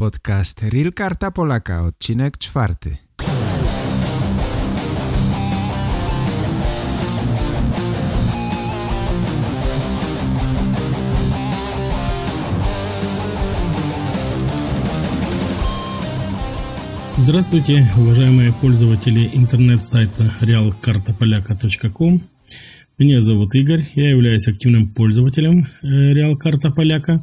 Podcast Real Karta Polaka, odcinek czwarty. Здравствуйте, уважаемые пользователи интернет-сайта realkartapolyaka.com. Меня зовут Игорь, я являюсь активным пользователем Realkarta Поляка,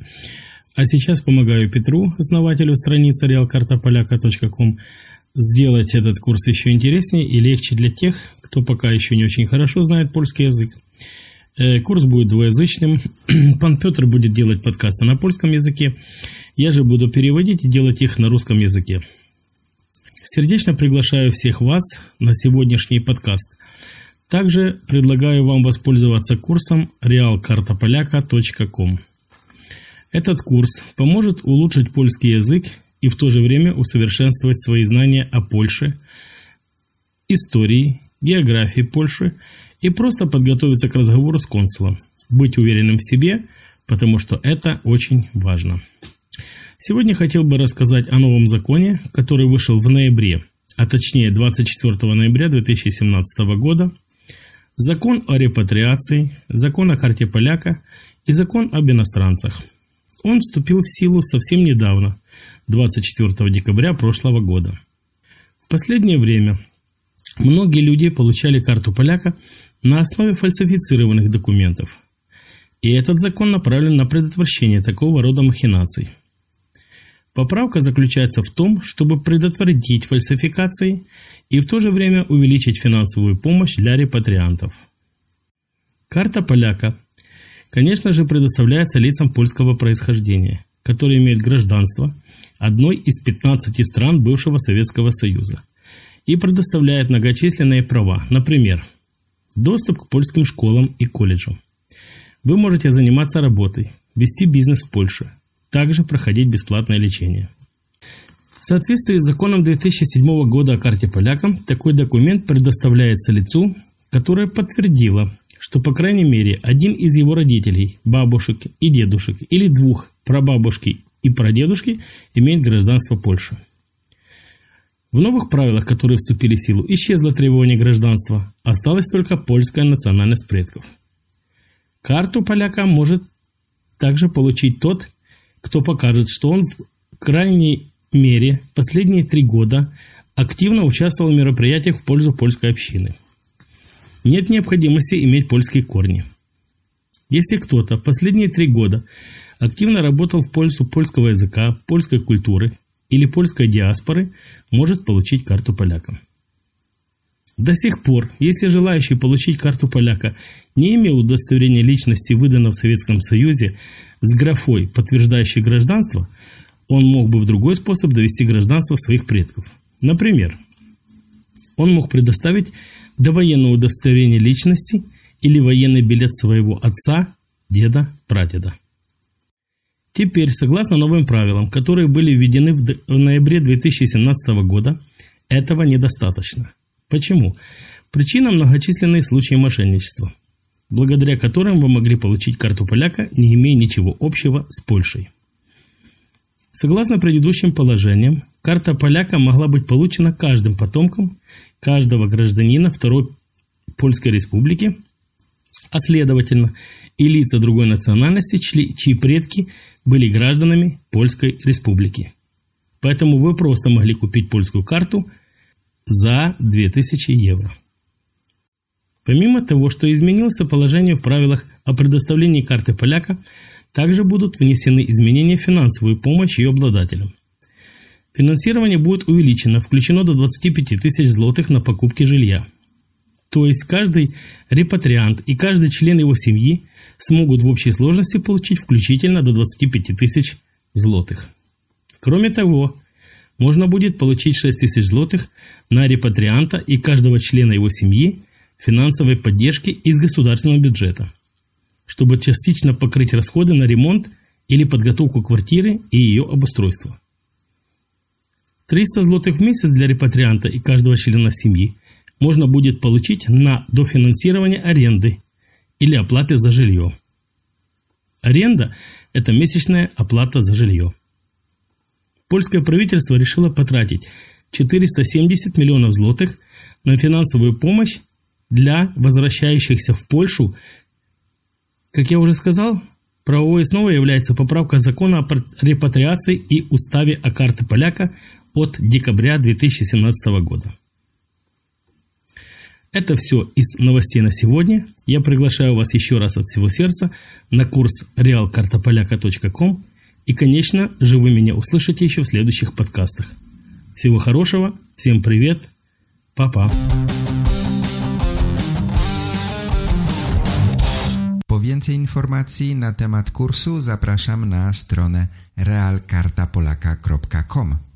а сейчас помогаю Петру, основателю страницы realkartapolyaka.com, сделать этот курс еще интереснее и легче для тех, кто пока еще не очень хорошо знает польский язык. Э, курс будет двуязычным. Пан Петр будет делать подкасты на польском языке. Я же буду переводить и делать их на русском языке. Сердечно приглашаю всех вас на сегодняшний подкаст – также предлагаю вам воспользоваться курсом realkartapolyaka.com. Этот курс поможет улучшить польский язык и в то же время усовершенствовать свои знания о Польше, истории, географии Польши и просто подготовиться к разговору с консулом. Быть уверенным в себе, потому что это очень важно. Сегодня хотел бы рассказать о новом законе, который вышел в ноябре, а точнее 24 ноября 2017 года – закон о репатриации, закон о карте поляка и закон об иностранцах. Он вступил в силу совсем недавно, 24 декабря прошлого года. В последнее время многие люди получали карту поляка на основе фальсифицированных документов. И этот закон направлен на предотвращение такого рода махинаций. Поправка заключается в том, чтобы предотвратить фальсификации и в то же время увеличить финансовую помощь для репатриантов. Карта поляка, конечно же, предоставляется лицам польского происхождения, которые имеют гражданство одной из 15 стран бывшего Советского Союза и предоставляет многочисленные права, например, доступ к польским школам и колледжам. Вы можете заниматься работой, вести бизнес в Польше, также проходить бесплатное лечение. В соответствии с законом 2007 года о карте полякам, такой документ предоставляется лицу, которое подтвердило, что по крайней мере один из его родителей, бабушек и дедушек или двух прабабушки и прадедушки имеет гражданство Польши. В новых правилах, которые вступили в силу, исчезло требование гражданства, осталась только польская национальность предков. Карту поляка может также получить тот, кто покажет, что он в крайней мере последние три года активно участвовал в мероприятиях в пользу польской общины. Нет необходимости иметь польские корни. Если кто-то последние три года активно работал в пользу польского языка, польской культуры или польской диаспоры, может получить карту поляка. До сих пор, если желающий получить карту поляка не имел удостоверения личности, выданного в Советском Союзе, с графой, подтверждающей гражданство, он мог бы в другой способ довести гражданство своих предков. Например, он мог предоставить довоенное удостоверение личности или военный билет своего отца, деда, прадеда. Теперь, согласно новым правилам, которые были введены в ноябре 2017 года, этого недостаточно. Почему? Причина – многочисленные случаи мошенничества, благодаря которым вы могли получить карту поляка, не имея ничего общего с Польшей. Согласно предыдущим положениям, карта поляка могла быть получена каждым потомком каждого гражданина Второй Польской Республики, а следовательно и лица другой национальности, чьи предки были гражданами Польской Республики. Поэтому вы просто могли купить польскую карту – за 2000 евро. Помимо того, что изменился положение в правилах о предоставлении карты поляка, также будут внесены изменения в финансовую помощь ее обладателям. Финансирование будет увеличено, включено до 25 тысяч злотых на покупки жилья. То есть каждый репатриант и каждый член его семьи смогут в общей сложности получить включительно до 25 тысяч злотых. Кроме того, можно будет получить 6 тысяч злотых на репатрианта и каждого члена его семьи финансовой поддержки из государственного бюджета, чтобы частично покрыть расходы на ремонт или подготовку квартиры и ее обустройство. 300 злотых в месяц для репатрианта и каждого члена семьи можно будет получить на дофинансирование аренды или оплаты за жилье. Аренда – это месячная оплата за жилье. польское правительство решило потратить 470 миллионов злотых на финансовую помощь для возвращающихся в Польшу. Как я уже сказал, правовой основой является поправка закона о репатриации и уставе о карте поляка от декабря 2017 года. Это все из новостей на сегодня. Я приглашаю вас еще раз от всего сердца на курс realkartopolaka.com и, конечно же, вы меня услышите еще в следующих подкастах. Всего хорошего, всем привет, папа. Po więcej informacji na temat kursu zapraszam na stronę realkartapolaka.com.